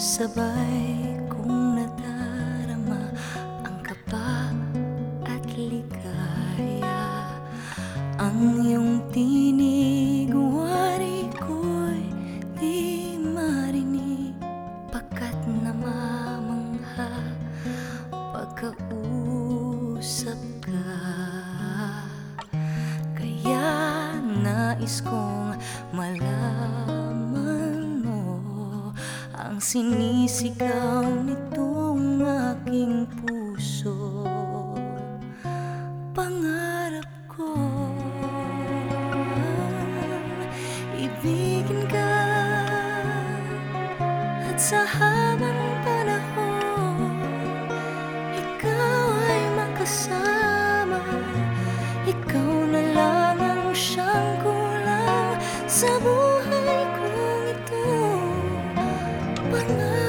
Sabay kong nadarama ang kapa at ligaya. Ang iyong tinig, wari ko'y di marinig. Pagkat namamangha pagkausap ka. Kaya nais kong malaman ang sinisigaw nitong aking puso. Pangarap ko ibigin ka. At sa habang panahon Ikaw ay makasama. Ikaw na lang ang siyang kulang sa buhay but not.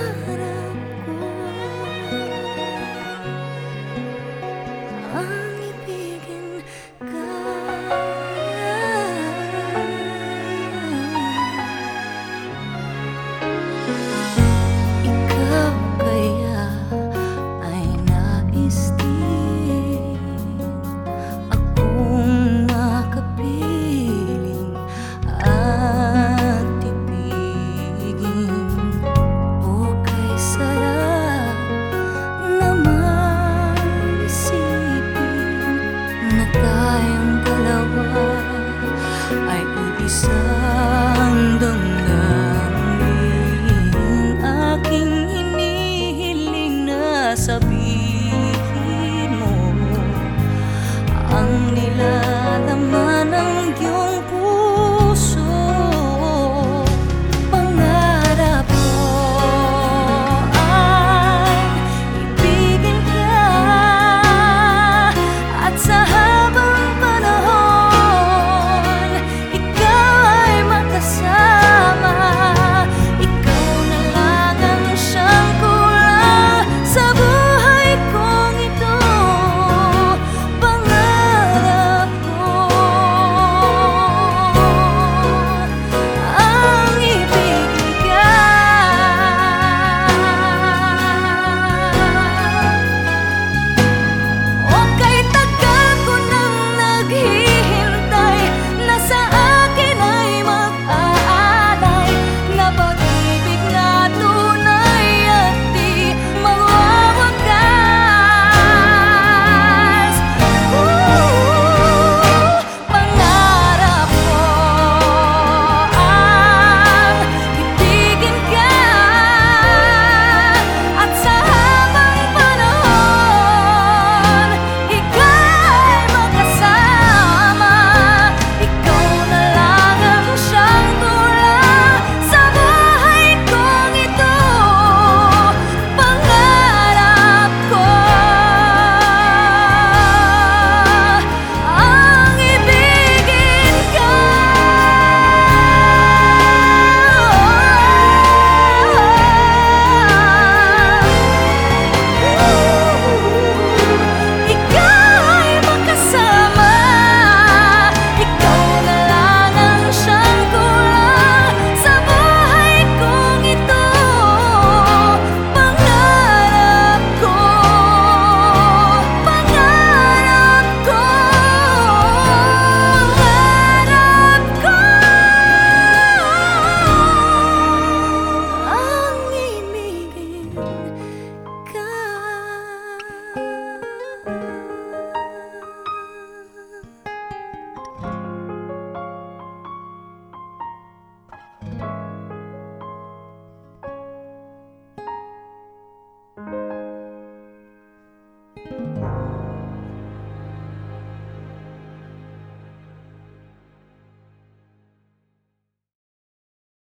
so